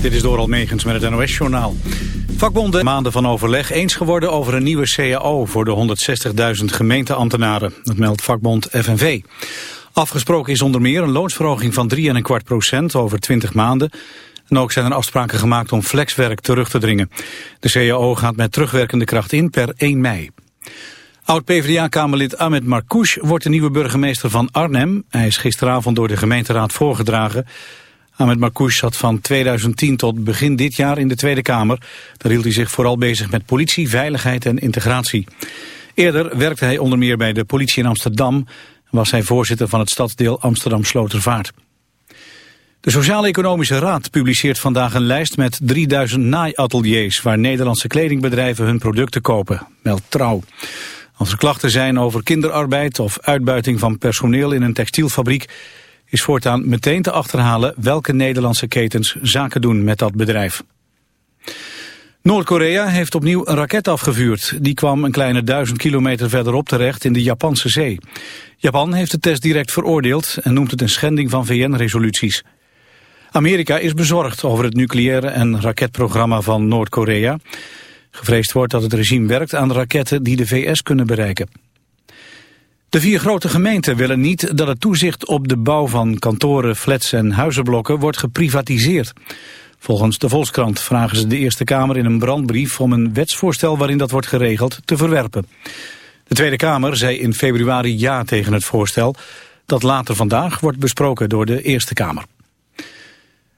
Dit is Doral Megens met het NOS-journaal. Vakbonden maanden van overleg eens geworden over een nieuwe CAO voor de 160.000 gemeenteambtenaren. Dat meldt vakbond FNV. Afgesproken is onder meer een loonsverhoging van 3,25 procent over 20 maanden. En ook zijn er afspraken gemaakt om flexwerk terug te dringen. De CAO gaat met terugwerkende kracht in per 1 mei. Oud-PVDA-kamerlid Ahmed Marcouch wordt de nieuwe burgemeester van Arnhem. Hij is gisteravond door de gemeenteraad voorgedragen. Ahmed Marcouch zat van 2010 tot begin dit jaar in de Tweede Kamer. Daar hield hij zich vooral bezig met politie, veiligheid en integratie. Eerder werkte hij onder meer bij de politie in Amsterdam... was hij voorzitter van het stadsdeel Amsterdam-Slotervaart. De Sociaal-Economische Raad publiceert vandaag een lijst met 3000 naaiateliers... waar Nederlandse kledingbedrijven hun producten kopen, meldt Trouw. Als er klachten zijn over kinderarbeid of uitbuiting van personeel in een textielfabriek is voortaan meteen te achterhalen welke Nederlandse ketens zaken doen met dat bedrijf. Noord-Korea heeft opnieuw een raket afgevuurd. Die kwam een kleine duizend kilometer verderop terecht in de Japanse zee. Japan heeft de test direct veroordeeld en noemt het een schending van VN-resoluties. Amerika is bezorgd over het nucleaire en raketprogramma van Noord-Korea. Gevreesd wordt dat het regime werkt aan raketten die de VS kunnen bereiken. De vier grote gemeenten willen niet dat het toezicht op de bouw van kantoren, flats en huizenblokken wordt geprivatiseerd. Volgens de Volkskrant vragen ze de Eerste Kamer in een brandbrief om een wetsvoorstel waarin dat wordt geregeld te verwerpen. De Tweede Kamer zei in februari ja tegen het voorstel dat later vandaag wordt besproken door de Eerste Kamer.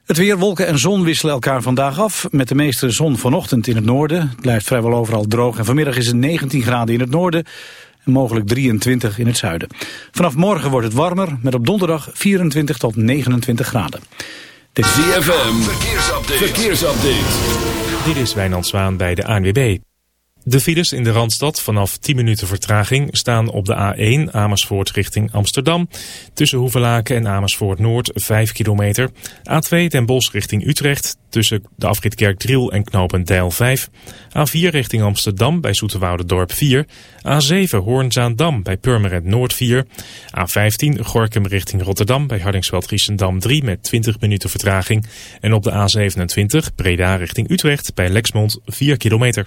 Het weer, wolken en zon wisselen elkaar vandaag af. Met de meeste zon vanochtend in het noorden. Het blijft vrijwel overal droog. En vanmiddag is het 19 graden in het noorden en mogelijk 23 in het zuiden. Vanaf morgen wordt het warmer, met op donderdag 24 tot 29 graden. Dit is ZFM, verkeersupdate. verkeersupdate. Dit is Wijnand Zwaan bij de ANWB. De files in de Randstad vanaf 10 minuten vertraging staan op de A1 Amersfoort richting Amsterdam. Tussen Hoevelaken en Amersfoort Noord 5 kilometer. A2 Den Bosch richting Utrecht tussen de afrit Kerkdriel en Knopendijl 5. A4 richting Amsterdam bij Dorp 4. A7 Hoornzaandam bij Purmerend Noord 4. A15 Gorkum richting Rotterdam bij Hardingsveld Giessendam 3 met 20 minuten vertraging. En op de A27 Breda richting Utrecht bij Lexmond 4 kilometer.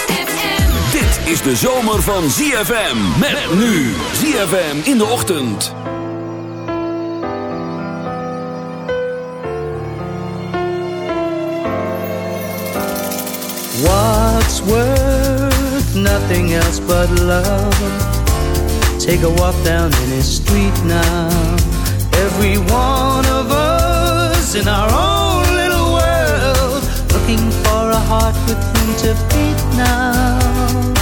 Is de zomer van ZFM. Met nu. ZFM in de ochtend. What's worth nothing else but love? Take a walk down any street now. Every one of us in our own little world, looking for a heart with whom to beat now.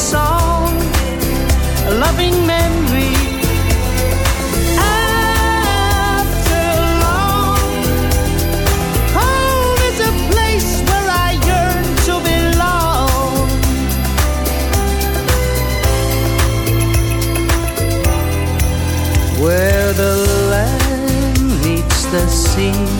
song, a loving memory. After long, home is a place where I yearn to belong. Where the land meets the sea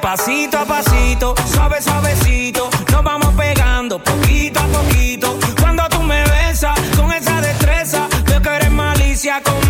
Pasito a pasito, suave, suavecito. Nos vamos pegando poquito a poquito. Cuando tú me besas con esa destreza, veo que eres malicia con.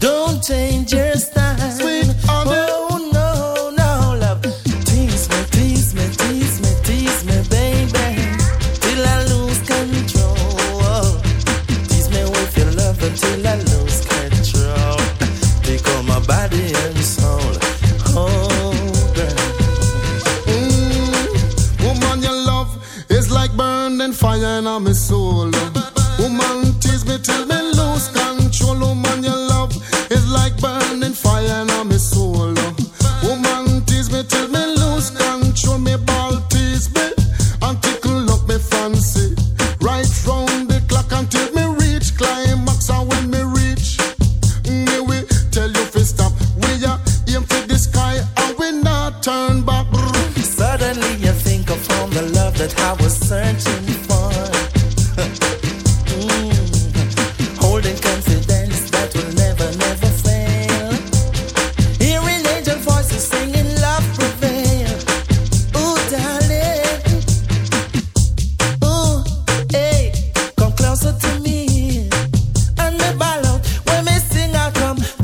Don't change your style. Sweet on oh.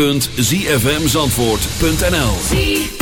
www.zfmzandvoort.nl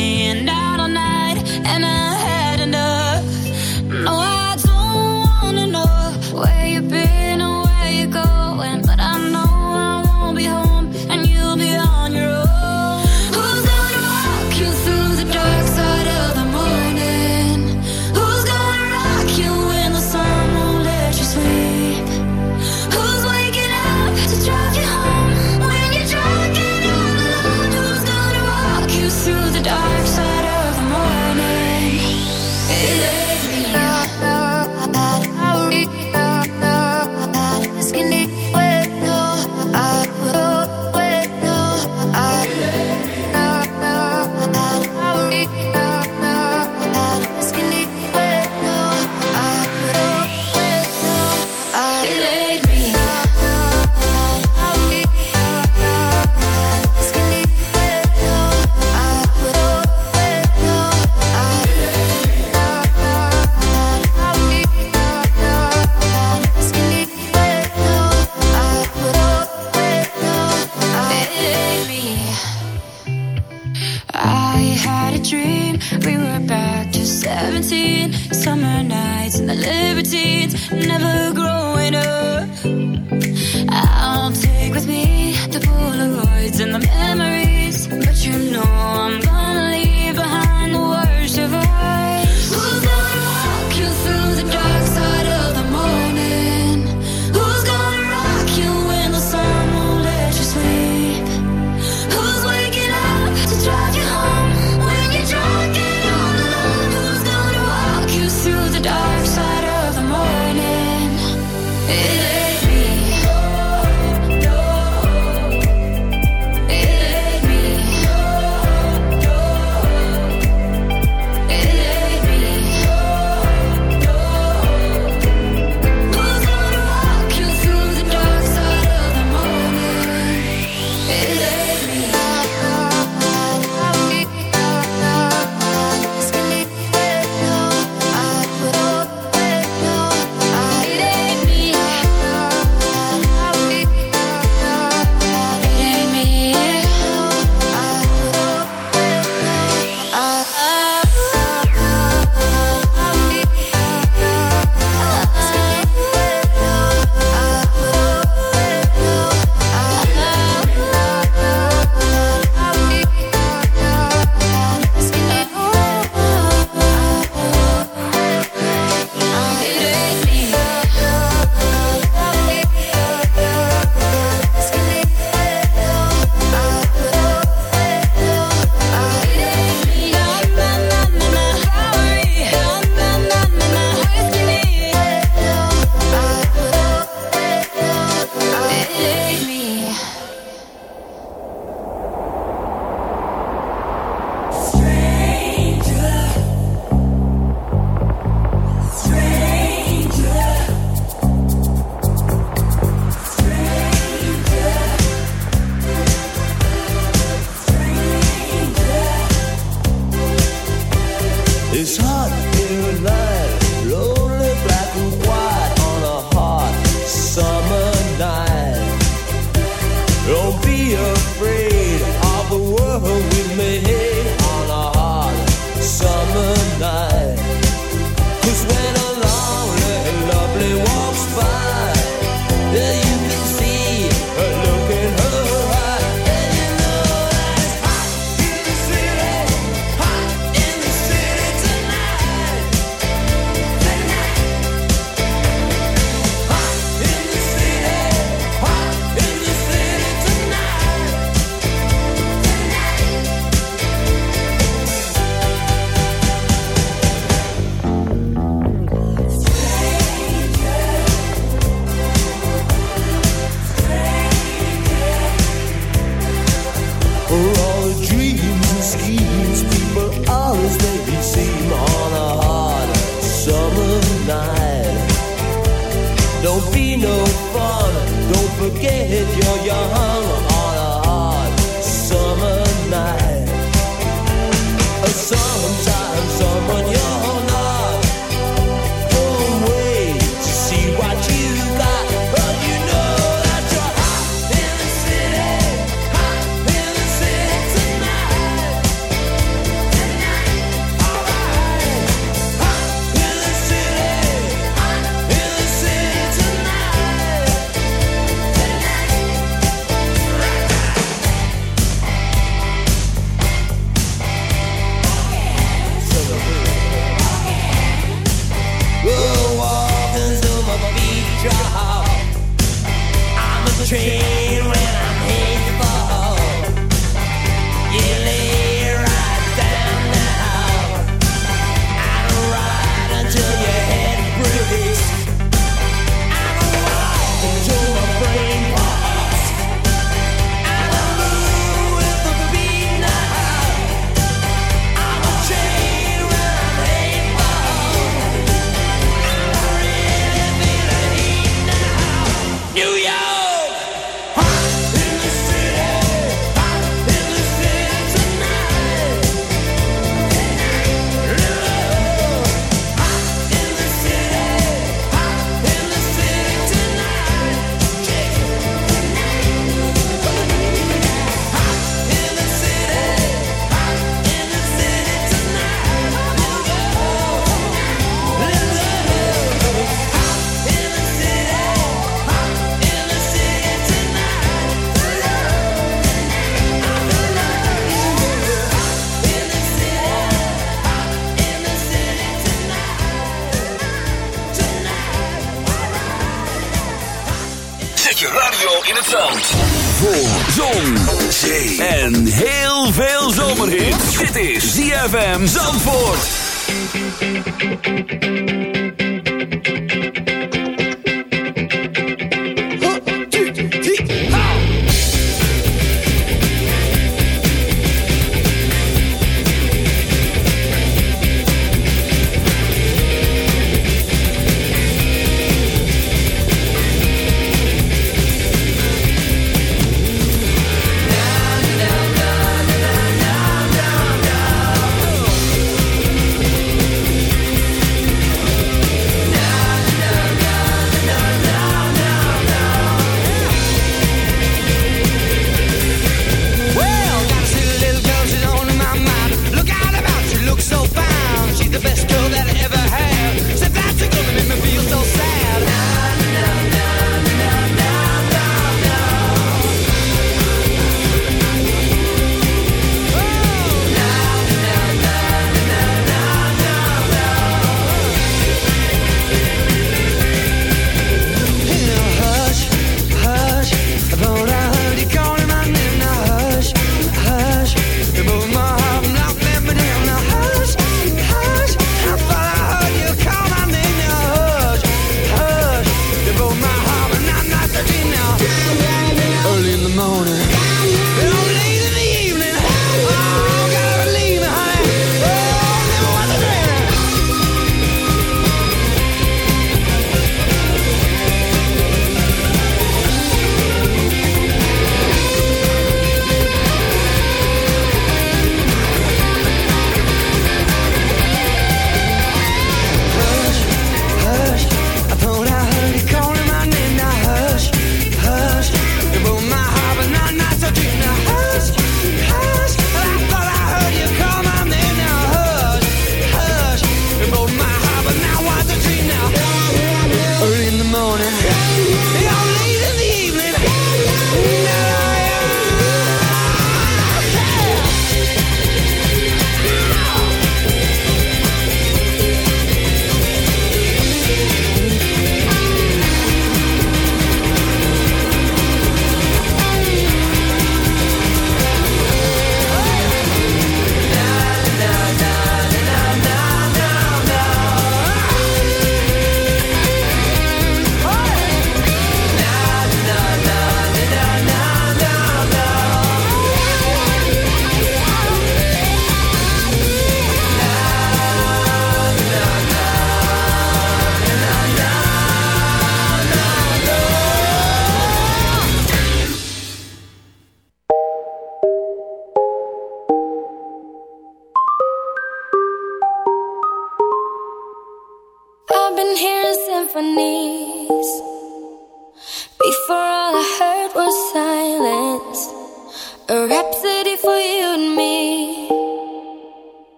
staying out all night and I had enough. No, I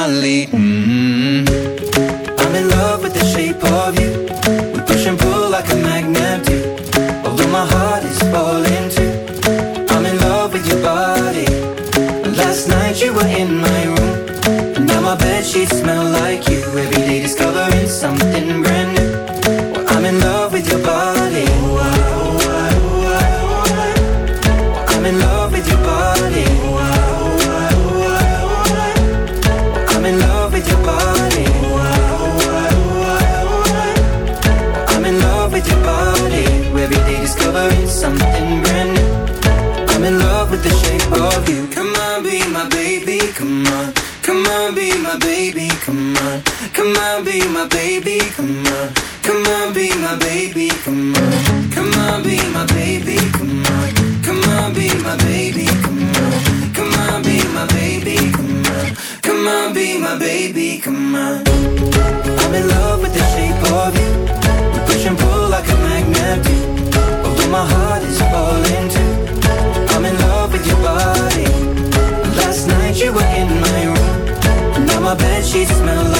My lead. mm I'm in love with the shape of you. We push and pull like a magnet do. Although my heart is falling sheets smell